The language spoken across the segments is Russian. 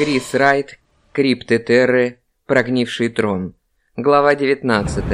Крис Райт, Крипты Терры, Прогнивший трон. Глава 19.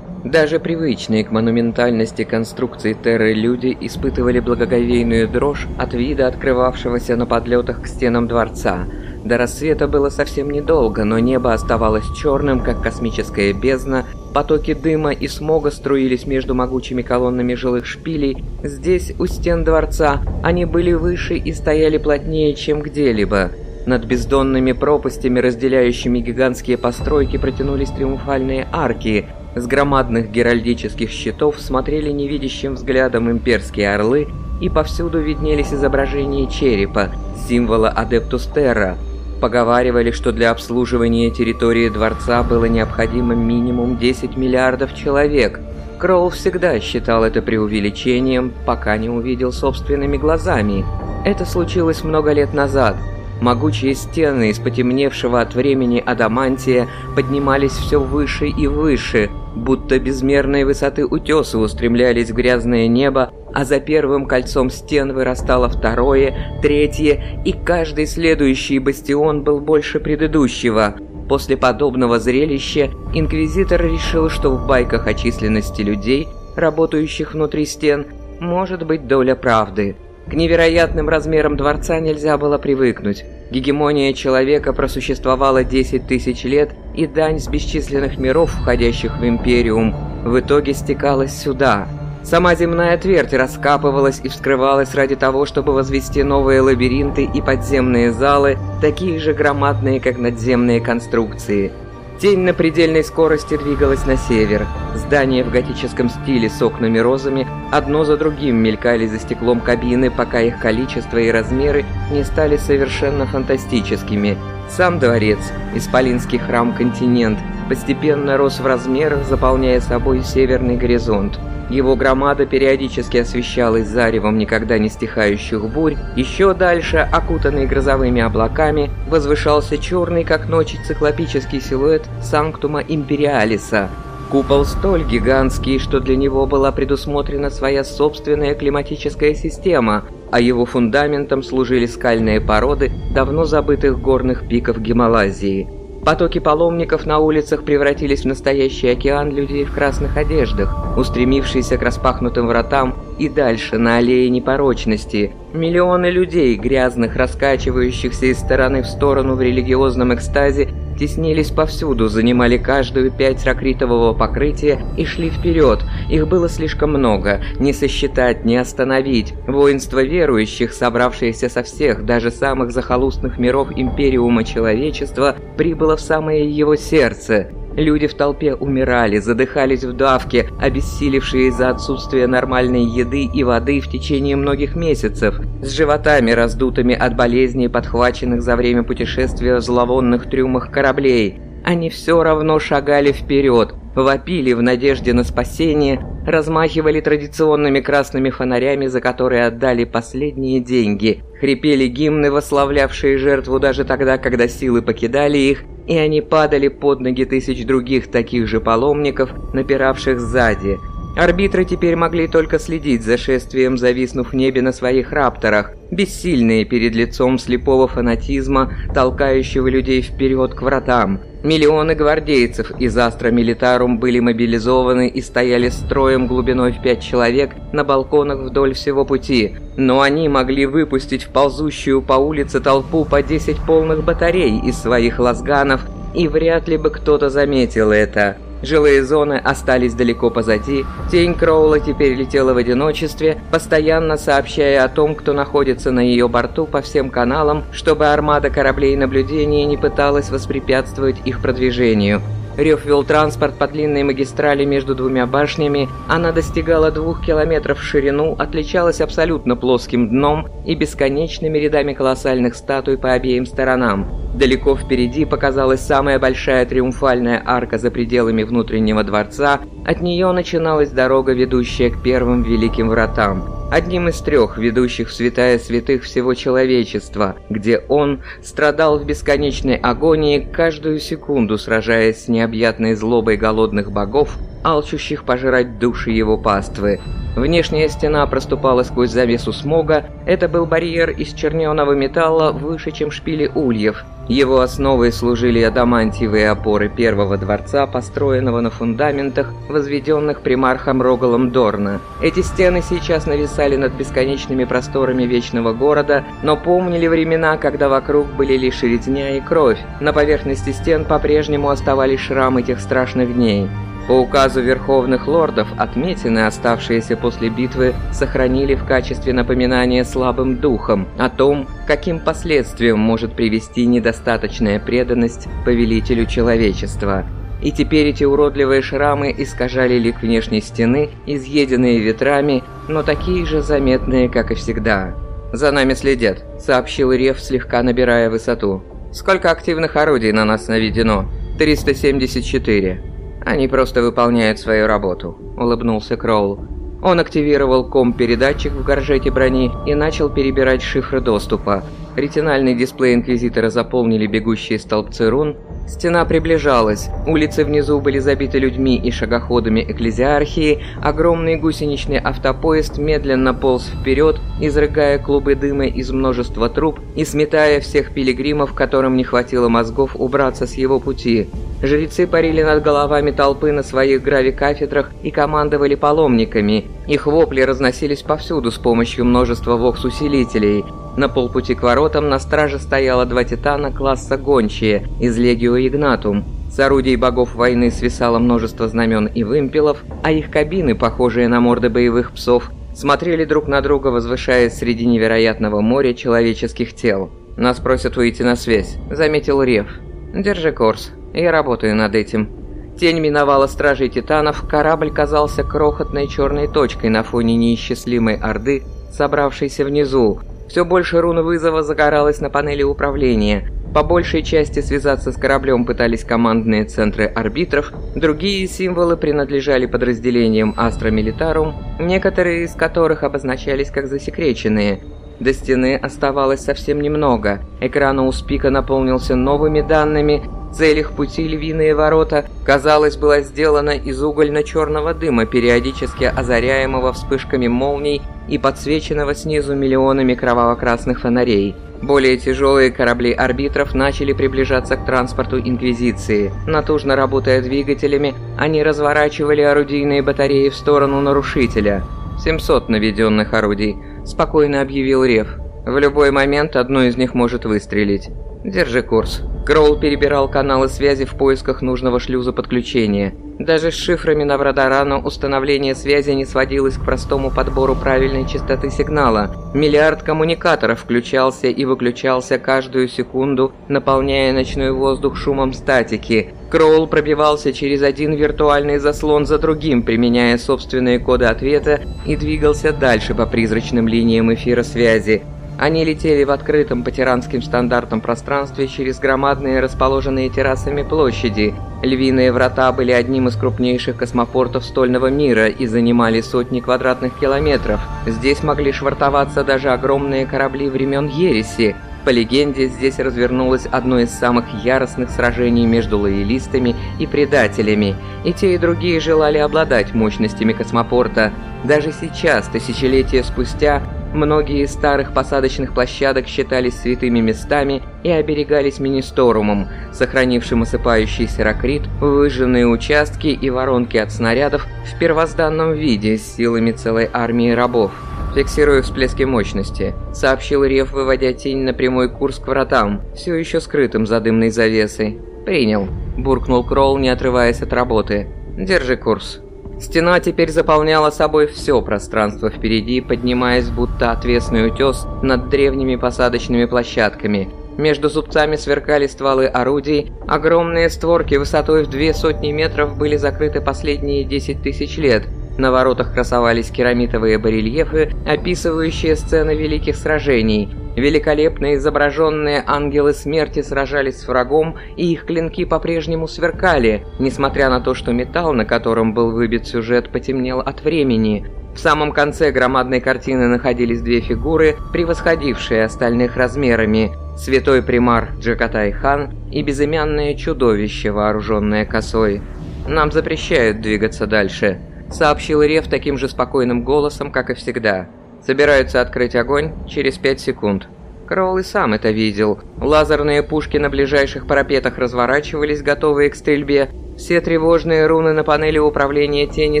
Даже привычные к монументальности конструкции Терры люди испытывали благоговейную дрожь от вида открывавшегося на подлетах к стенам дворца. До рассвета было совсем недолго, но небо оставалось черным, как космическая бездна, потоки дыма и смога струились между могучими колоннами жилых шпилей. Здесь, у стен дворца, они были выше и стояли плотнее, чем где-либо. Над бездонными пропастями, разделяющими гигантские постройки, протянулись триумфальные арки – с громадных геральдических щитов смотрели невидящим взглядом имперские орлы, и повсюду виднелись изображения черепа, символа Адептус Терра. Поговаривали, что для обслуживания территории дворца было необходимо минимум 10 миллиардов человек. Кроул всегда считал это преувеличением, пока не увидел собственными глазами. Это случилось много лет назад – Могучие стены из потемневшего от времени адамантия поднимались все выше и выше, будто безмерные высоты утесы устремлялись в грязное небо, а за первым кольцом стен вырастало второе, третье, и каждый следующий бастион был больше предыдущего. После подобного зрелища инквизитор решил, что в байках о численности людей, работающих внутри стен, может быть доля правды – к невероятным размерам дворца нельзя было привыкнуть. Гегемония человека просуществовала 10 тысяч лет, и дань с бесчисленных миров, входящих в Империум, в итоге стекалась сюда. Сама земная твердь раскапывалась и вскрывалась ради того, чтобы возвести новые лабиринты и подземные залы, такие же громадные, как надземные конструкции – Тень на предельной скорости двигалась на север. Здания в готическом стиле с окнами-розами одно за другим мелькали за стеклом кабины, пока их количество и размеры не стали совершенно фантастическими. Сам дворец, исполинский храм-континент, постепенно рос в размерах, заполняя собой северный горизонт. Его громада периодически освещалась заревом никогда не стихающих бурь. Еще дальше, окутанный грозовыми облаками, возвышался черный, как ночь, циклопический силуэт Санктума Империалиса. Купол столь гигантский, что для него была предусмотрена своя собственная климатическая система, а его фундаментом служили скальные породы давно забытых горных пиков Гималазии – Потоки паломников на улицах превратились в настоящий океан людей в красных одеждах, устремившиеся к распахнутым вратам и дальше на аллее непорочности. Миллионы людей, грязных, раскачивающихся из стороны в сторону в религиозном экстазе, теснились повсюду, занимали каждую пять ракритового покрытия и шли вперед. Их было слишком много, не сосчитать, не остановить. Воинство верующих, собравшееся со всех, даже самых захолустных миров Империума человечества, прибыло в самое его сердце. Люди в толпе умирали, задыхались в давке, обессилевшие из-за отсутствия нормальной еды и воды в течение многих месяцев, с животами раздутыми от болезней, подхваченных за время путешествия в зловонных трюмах кораблей. Они все равно шагали вперед, вопили в надежде на спасение, размахивали традиционными красными фонарями, за которые отдали последние деньги, хрипели гимны, восславлявшие жертву даже тогда, когда силы покидали их, и они падали под ноги тысяч других таких же паломников, напиравших сзади. Арбитры теперь могли только следить за шествием, зависнув в небе на своих рапторах, бессильные перед лицом слепого фанатизма, толкающего людей вперед к вратам. Миллионы гвардейцев из Астра Милитарум были мобилизованы и стояли строем глубиной в пять человек на балконах вдоль всего пути, но они могли выпустить в ползущую по улице толпу по 10 полных батарей из своих лазганов, и вряд ли бы кто-то заметил это. Жилые зоны остались далеко позади, тень Кроула теперь летела в одиночестве, постоянно сообщая о том, кто находится на ее борту по всем каналам, чтобы армада кораблей наблюдения не пыталась воспрепятствовать их продвижению. Рев вел транспорт по длинной магистрали между двумя башнями. Она достигала двух километров в ширину, отличалась абсолютно плоским дном и бесконечными рядами колоссальных статуй по обеим сторонам. Далеко впереди показалась самая большая триумфальная арка за пределами внутреннего дворца. От нее начиналась дорога, ведущая к первым великим вратам одним из трех ведущих в святая святых всего человечества, где он страдал в бесконечной агонии каждую секунду, сражаясь с необъятной злобой голодных богов, алчущих пожирать души его паствы. Внешняя стена проступала сквозь завесу смога, это был барьер из черненого металла выше, чем шпили ульев. Его основой служили адамантиевые опоры первого дворца, построенного на фундаментах, возведенных примархом Рогалом Дорна. Эти стены сейчас нависали над бесконечными просторами Вечного Города, но помнили времена, когда вокруг были лишь резня и кровь. На поверхности стен по-прежнему оставались шрамы тех страшных дней. По указу верховных лордов, отметины, оставшиеся после битвы, сохранили в качестве напоминания слабым духом о том, каким последствиям может привести недостаточная преданность повелителю человечества. И теперь эти уродливые шрамы искажали лик внешней стены, изъеденные ветрами, но такие же заметные, как и всегда. «За нами следят», — сообщил Рев, слегка набирая высоту. «Сколько активных орудий на нас наведено?» «374». Они просто выполняют свою работу», — улыбнулся Кроул. Он активировал ком-передатчик в горжете брони и начал перебирать шифры доступа. Ретинальный дисплей Инквизитора заполнили бегущие столбцы рун. Стена приближалась. Улицы внизу были забиты людьми и шагоходами экклезиархии. Огромный гусеничный автопоезд медленно полз вперед, изрыгая клубы дыма из множества труб и сметая всех пилигримов, которым не хватило мозгов убраться с его пути. Жрецы парили над головами толпы на своих гравикафедрах и командовали паломниками. Их вопли разносились повсюду с помощью множества вокс-усилителей. На полпути к воротам на страже стояло два титана класса гончие из Легио Игнатум. С орудий богов войны свисало множество знамен и вымпелов, а их кабины, похожие на морды боевых псов, смотрели друг на друга, возвышаясь среди невероятного моря человеческих тел. «Нас просят выйти на связь», — заметил Рев. «Держи курс», я работаю над этим. Тень миновала стражей титанов, корабль казался крохотной черной точкой на фоне неисчислимой орды, собравшейся внизу. Все больше рун вызова загоралось на панели управления. По большей части связаться с кораблем пытались командные центры арбитров, другие символы принадлежали подразделениям Астра Милитарум, некоторые из которых обозначались как засекреченные – до стены оставалось совсем немного. Экран у Спика наполнился новыми данными. Цель их пути львиные ворота, казалось, была сделана из угольно-черного дыма, периодически озаряемого вспышками молний и подсвеченного снизу миллионами кроваво-красных фонарей. Более тяжелые корабли арбитров начали приближаться к транспорту Инквизиции. Натужно работая двигателями, они разворачивали орудийные батареи в сторону нарушителя. 700 наведенных орудий – спокойно объявил Рев. В любой момент одно из них может выстрелить. Держи курс. Кроул перебирал каналы связи в поисках нужного шлюза подключения. Даже с шифрами на Врадарану установление связи не сводилось к простому подбору правильной частоты сигнала. Миллиард коммуникаторов включался и выключался каждую секунду, наполняя ночной воздух шумом статики. Кроул пробивался через один виртуальный заслон за другим, применяя собственные коды ответа и двигался дальше по призрачным линиям эфира связи. Они летели в открытом по тиранским стандартам пространстве через громадные расположенные террасами площади. Львиные врата были одним из крупнейших космопортов стольного мира и занимали сотни квадратных километров. Здесь могли швартоваться даже огромные корабли времен Ереси. По легенде, здесь развернулось одно из самых яростных сражений между лоялистами и предателями, и те и другие желали обладать мощностями космопорта. Даже сейчас, тысячелетия спустя, Многие из старых посадочных площадок считались святыми местами и оберегались министорумом, сохранившим осыпающийся ракрит, выжженные участки и воронки от снарядов в первозданном виде с силами целой армии рабов. «Фиксирую всплески мощности», — сообщил Рев, выводя тень на прямой курс к вратам, все еще скрытым за дымной завесой. «Принял», — буркнул Кролл, не отрываясь от работы. «Держи курс». Стена теперь заполняла собой все пространство впереди, поднимаясь будто отвесный утес над древними посадочными площадками. Между зубцами сверкали стволы орудий, огромные створки высотой в две сотни метров были закрыты последние 10 тысяч лет. На воротах красовались керамитовые барельефы, описывающие сцены великих сражений – Великолепно изображенные ангелы смерти сражались с врагом, и их клинки по-прежнему сверкали, несмотря на то, что металл, на котором был выбит сюжет, потемнел от времени. В самом конце громадной картины находились две фигуры, превосходившие остальных размерами. Святой примар Джакатай Хан и безымянное чудовище, вооруженное косой. Нам запрещают двигаться дальше», — сообщил Рев таким же спокойным голосом, как и всегда. «Собираются открыть огонь через пять секунд». Кроул и сам это видел. Лазерные пушки на ближайших парапетах разворачивались, готовые к стрельбе. Все тревожные руны на панели управления тени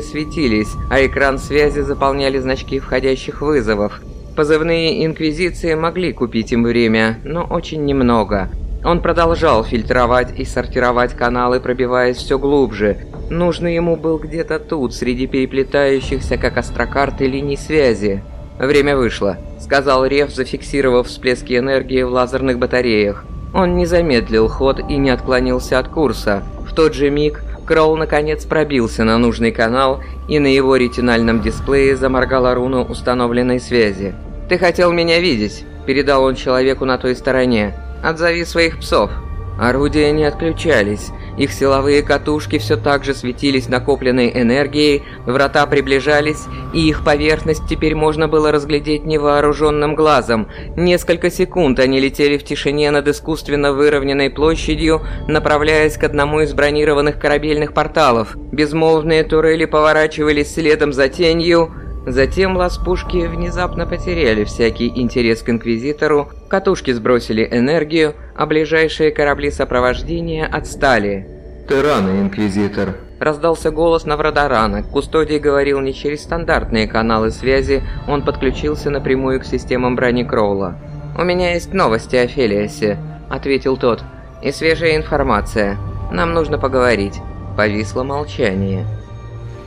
светились, а экран связи заполняли значки входящих вызовов. Позывные инквизиции могли купить им время, но очень немного. Он продолжал фильтровать и сортировать каналы, пробиваясь все глубже. Нужный ему был где-то тут, среди переплетающихся, как астрокарты, линий связи. «Время вышло», — сказал Рев, зафиксировав всплески энергии в лазерных батареях. Он не замедлил ход и не отклонился от курса. В тот же миг Кроул наконец пробился на нужный канал, и на его ретинальном дисплее заморгала руна установленной связи. «Ты хотел меня видеть», — передал он человеку на той стороне. Отзови своих псов. Орудия не отключались. Их силовые катушки все так же светились накопленной энергией, врата приближались, и их поверхность теперь можно было разглядеть невооруженным глазом. Несколько секунд они летели в тишине над искусственно выровненной площадью, направляясь к одному из бронированных корабельных порталов. Безмолвные турели поворачивались следом за тенью, Затем ласпушки внезапно потеряли всякий интерес к Инквизитору, катушки сбросили энергию, а ближайшие корабли сопровождения отстали. «Ты рано, Инквизитор!» Раздался голос Наврадарана. Кустодий говорил не через стандартные каналы связи, он подключился напрямую к системам брони Кроула. «У меня есть новости о Фелиасе», — ответил тот. «И свежая информация. Нам нужно поговорить». Повисло молчание.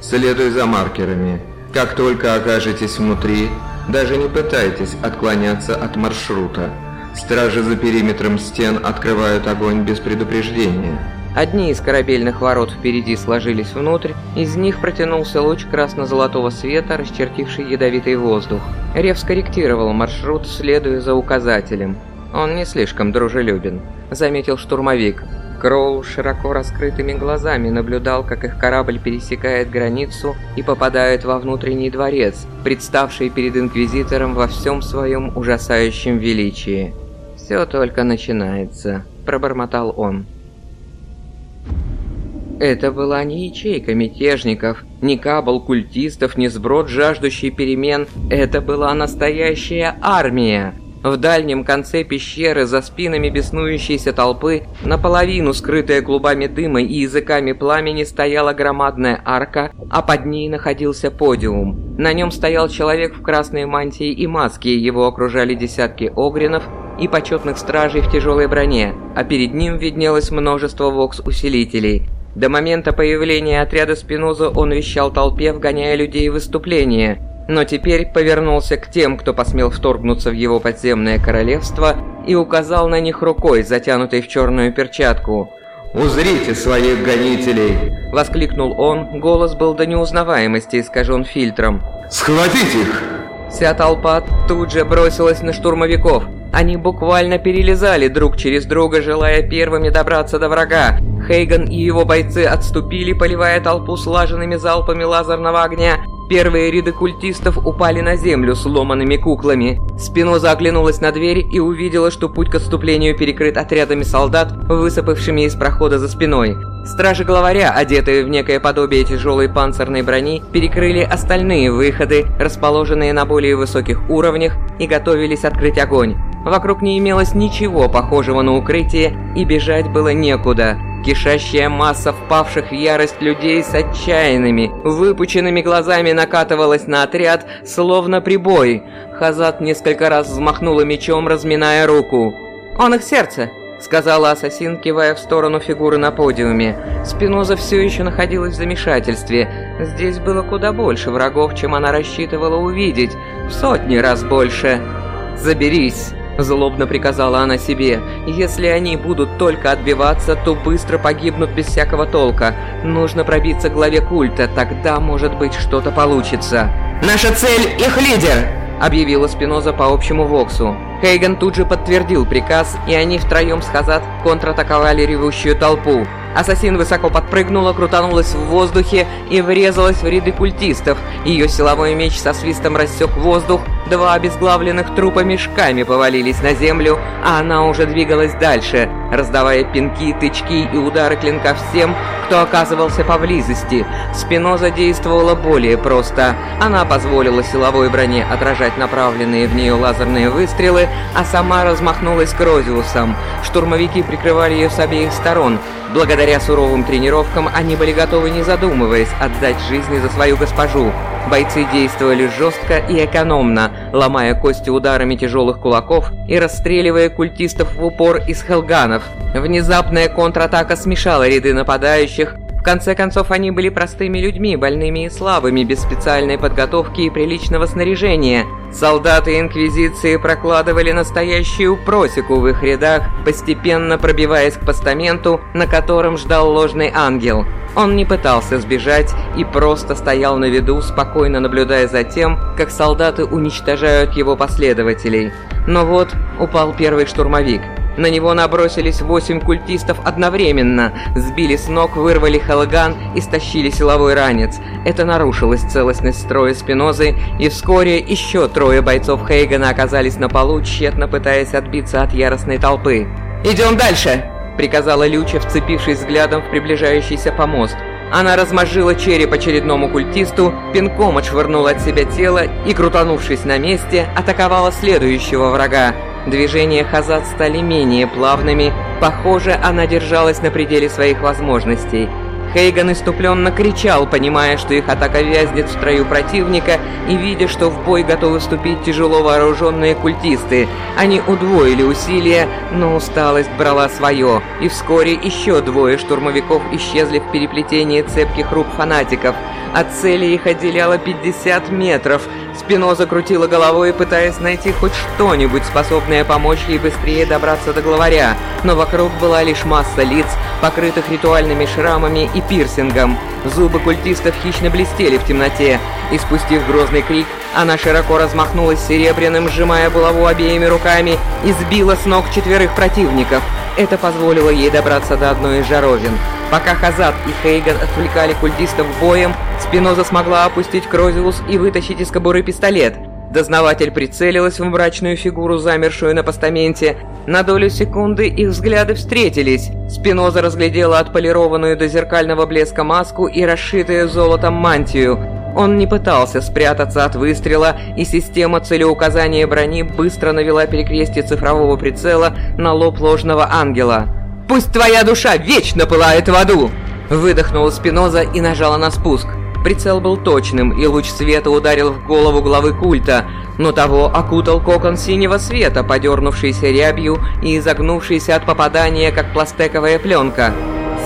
«Следуй за маркерами», как только окажетесь внутри, даже не пытайтесь отклоняться от маршрута. Стражи за периметром стен открывают огонь без предупреждения. Одни из корабельных ворот впереди сложились внутрь, из них протянулся луч красно-золотого света, расчертивший ядовитый воздух. Рев скорректировал маршрут, следуя за указателем. Он не слишком дружелюбен, заметил штурмовик. Кроу широко раскрытыми глазами наблюдал, как их корабль пересекает границу и попадает во внутренний дворец, представший перед Инквизитором во всем своем ужасающем величии. «Все только начинается», – пробормотал он. Это была не ячейка мятежников, не кабал культистов, не сброд, жаждущий перемен. Это была настоящая армия. В дальнем конце пещеры, за спинами беснующейся толпы, наполовину скрытая клубами дыма и языками пламени, стояла громадная арка, а под ней находился подиум. На нем стоял человек в красной мантии и маске, его окружали десятки огринов и почетных стражей в тяжелой броне, а перед ним виднелось множество вокс-усилителей. До момента появления отряда Спиноза он вещал толпе, вгоняя людей в выступление – но теперь повернулся к тем, кто посмел вторгнуться в его подземное королевство, и указал на них рукой, затянутой в черную перчатку. «Узрите своих гонителей!» – воскликнул он, голос был до неузнаваемости искажен фильтром. «Схватить их!» Вся толпа тут же бросилась на штурмовиков. Они буквально перелезали друг через друга, желая первыми добраться до врага. Хейган и его бойцы отступили, поливая толпу слаженными залпами лазерного огня, Первые ряды культистов упали на землю сломанными куклами. Спиноза оглянулась на дверь и увидела, что путь к отступлению перекрыт отрядами солдат, высыпавшими из прохода за спиной. Стражи главаря, одетые в некое подобие тяжелой панцирной брони, перекрыли остальные выходы, расположенные на более высоких уровнях, и готовились открыть огонь. Вокруг не имелось ничего похожего на укрытие, и бежать было некуда. Кишащая масса впавших в ярость людей с отчаянными, выпученными глазами накатывалась на отряд, словно прибой. Хазат несколько раз взмахнула мечом, разминая руку. «Он их сердце!» — сказала ассасин, кивая в сторону фигуры на подиуме. Спиноза все еще находилась в замешательстве. Здесь было куда больше врагов, чем она рассчитывала увидеть. В сотни раз больше. «Заберись!» Злобно приказала она себе. Если они будут только отбиваться, то быстро погибнут без всякого толка. Нужно пробиться к главе культа, тогда, может быть, что-то получится. «Наша цель — их лидер!» — объявила Спиноза по общему Воксу. Хейган тут же подтвердил приказ, и они втроем с Хазат контратаковали ревущую толпу. Ассасин высоко подпрыгнула, крутанулась в воздухе и врезалась в ряды культистов. Ее силовой меч со свистом рассек воздух, два обезглавленных трупа мешками повалились на землю, а она уже двигалась дальше, раздавая пинки, тычки и удары клинка всем, кто оказывался поблизости. Спиноза действовала более просто. Она позволила силовой броне отражать направленные в нее лазерные выстрелы, а сама размахнулась к Розиусам. Штурмовики прикрывали ее с обеих сторон, Благодаря суровым тренировкам они были готовы, не задумываясь, отдать жизни за свою госпожу. Бойцы действовали жестко и экономно, ломая кости ударами тяжелых кулаков и расстреливая культистов в упор из хелганов. Внезапная контратака смешала ряды нападающих, конце концов, они были простыми людьми, больными и слабыми, без специальной подготовки и приличного снаряжения. Солдаты Инквизиции прокладывали настоящую просеку в их рядах, постепенно пробиваясь к постаменту, на котором ждал ложный ангел. Он не пытался сбежать и просто стоял на виду, спокойно наблюдая за тем, как солдаты уничтожают его последователей. Но вот упал первый штурмовик – на него набросились восемь культистов одновременно, сбили с ног, вырвали халаган и стащили силовой ранец. Это нарушилось целостность строя Спинозы, и вскоре еще трое бойцов Хейгана оказались на полу, тщетно пытаясь отбиться от яростной толпы. «Идем дальше!» — приказала Люча, вцепившись взглядом в приближающийся помост. Она размозжила череп очередному культисту, пинком отшвырнула от себя тело и, крутанувшись на месте, атаковала следующего врага. Движения Хазат стали менее плавными, похоже, она держалась на пределе своих возможностей. Хейган иступленно кричал, понимая, что их атака вязнет в строю противника, и видя, что в бой готовы вступить тяжело вооруженные культисты. Они удвоили усилия, но усталость брала свое, и вскоре еще двое штурмовиков исчезли в переплетении цепких рук фанатиков. От цели их отделяло 50 метров. Спиноза крутила головой, пытаясь найти хоть что-нибудь, способное помочь ей быстрее добраться до главаря. Но вокруг была лишь масса лиц, покрытых ритуальными шрамами и пирсингом. Зубы культистов хищно блестели в темноте. И спустив грозный крик, она широко размахнулась серебряным, сжимая булаву обеими руками, и сбила с ног четверых противников. Это позволило ей добраться до одной из жаровин. Пока Хазат и Хейган отвлекали культистов боем, Спиноза смогла опустить Крозиус и вытащить из кобуры пистолет. Дознаватель прицелилась в мрачную фигуру, замершую на постаменте. На долю секунды их взгляды встретились. Спиноза разглядела отполированную до зеркального блеска маску и расшитую золотом мантию. Он не пытался спрятаться от выстрела, и система целеуказания брони быстро навела перекрестие цифрового прицела на лоб ложного ангела. «Пусть твоя душа вечно пылает в аду!» Выдохнула Спиноза и нажала на спуск. Прицел был точным, и луч света ударил в голову главы культа, но того окутал кокон синего света, подернувшийся рябью и изогнувшийся от попадания, как пластековая пленка.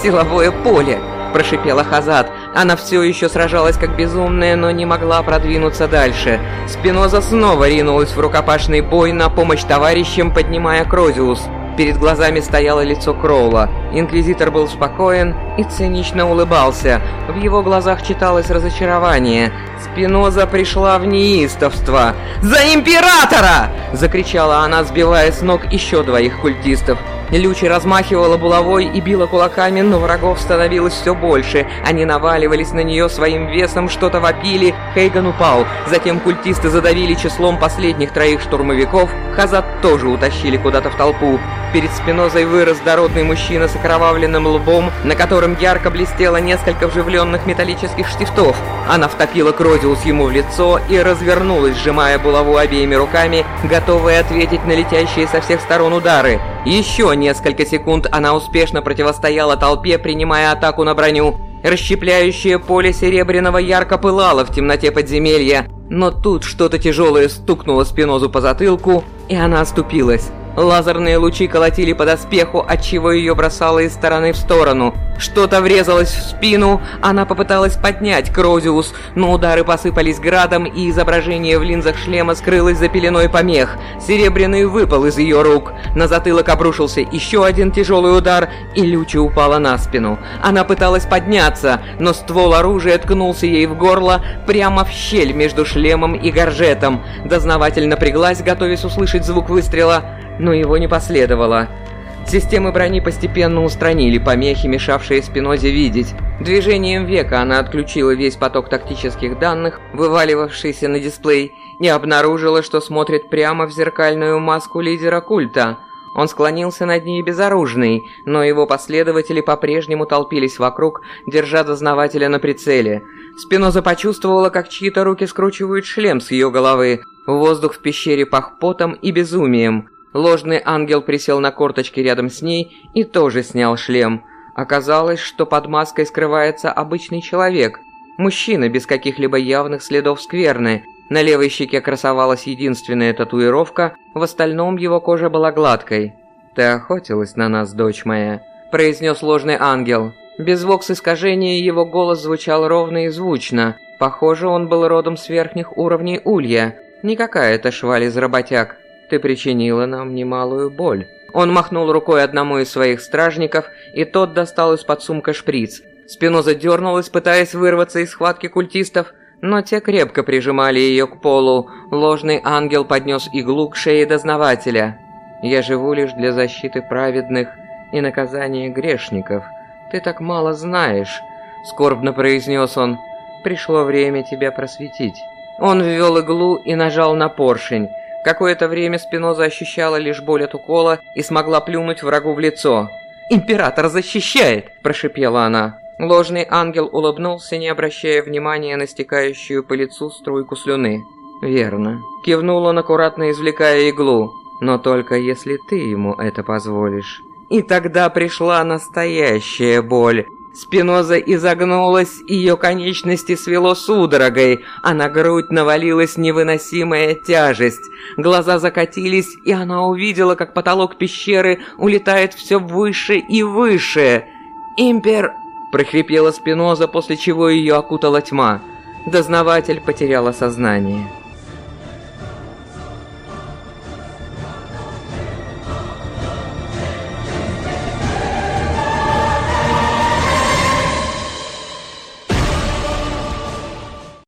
«Силовое поле!» – прошипела Хазат. Она все еще сражалась как безумная, но не могла продвинуться дальше. Спиноза снова ринулась в рукопашный бой на помощь товарищам, поднимая Крозиус. Перед глазами стояло лицо Кроула. Инквизитор был спокоен и цинично улыбался. В его глазах читалось разочарование. Спиноза пришла в неистовство. «За императора!» – закричала она, сбивая с ног еще двоих культистов. Лючи размахивала булавой и била кулаками, но врагов становилось все больше. Они наваливались на нее своим весом, что-то вопили. Хейган упал. Затем культисты задавили числом последних троих штурмовиков. Хазат тоже утащили куда-то в толпу. Перед Спинозой вырос дородный мужчина с окровавленным лбом, на котором ярко блестело несколько вживленных металлических штифтов. Она втопила Крозиус ему в лицо и развернулась, сжимая булаву обеими руками, готовая ответить на летящие со всех сторон удары. Еще несколько секунд она успешно противостояла толпе, принимая атаку на броню. Расщепляющее поле серебряного ярко пылало в темноте подземелья, но тут что-то тяжелое стукнуло Спинозу по затылку, и она оступилась. Лазерные лучи колотили по доспеху, отчего ее бросало из стороны в сторону. Что-то врезалось в спину, она попыталась поднять Крозиус, но удары посыпались градом, и изображение в линзах шлема скрылось за пеленой помех. Серебряный выпал из ее рук. На затылок обрушился еще один тяжелый удар, и Лючи упала на спину. Она пыталась подняться, но ствол оружия ткнулся ей в горло прямо в щель между шлемом и горжетом. Дознаватель напряглась, готовясь услышать звук выстрела, но его не последовало. Системы брони постепенно устранили помехи, мешавшие Спинозе видеть. Движением века она отключила весь поток тактических данных, вываливавшийся на дисплей, и обнаружила, что смотрит прямо в зеркальную маску лидера культа. Он склонился над ней безоружный, но его последователи по-прежнему толпились вокруг, держа дознавателя на прицеле. Спиноза почувствовала, как чьи-то руки скручивают шлем с ее головы. Воздух в пещере пах потом и безумием. Ложный ангел присел на корточки рядом с ней и тоже снял шлем. Оказалось, что под маской скрывается обычный человек. Мужчина без каких-либо явных следов скверны. На левой щеке красовалась единственная татуировка, в остальном его кожа была гладкой. «Ты охотилась на нас, дочь моя», – произнес ложный ангел. Без вокс-искажения его голос звучал ровно и звучно. Похоже, он был родом с верхних уровней Улья. Не какая-то шваль из работяг. Ты причинила нам немалую боль». Он махнул рукой одному из своих стражников, и тот достал из-под сумка шприц. Спиноза дернулась, пытаясь вырваться из схватки культистов, но те крепко прижимали ее к полу. Ложный ангел поднес иглу к шее дознавателя. «Я живу лишь для защиты праведных и наказания грешников. Ты так мало знаешь», — скорбно произнес он. «Пришло время тебя просветить». Он ввел иглу и нажал на поршень. Какое-то время Спиноза ощущала лишь боль от укола и смогла плюнуть врагу в лицо. «Император защищает!» – прошипела она. Ложный ангел улыбнулся, не обращая внимания на стекающую по лицу струйку слюны. «Верно». Кивнул он, аккуратно извлекая иглу. «Но только если ты ему это позволишь». И тогда пришла настоящая боль. Спиноза изогнулась, ее конечности свело судорогой, а на грудь навалилась невыносимая тяжесть. Глаза закатились, и она увидела, как потолок пещеры улетает все выше и выше. «Импер...» – прохрипела Спиноза, после чего ее окутала тьма. Дознаватель потеряла сознание.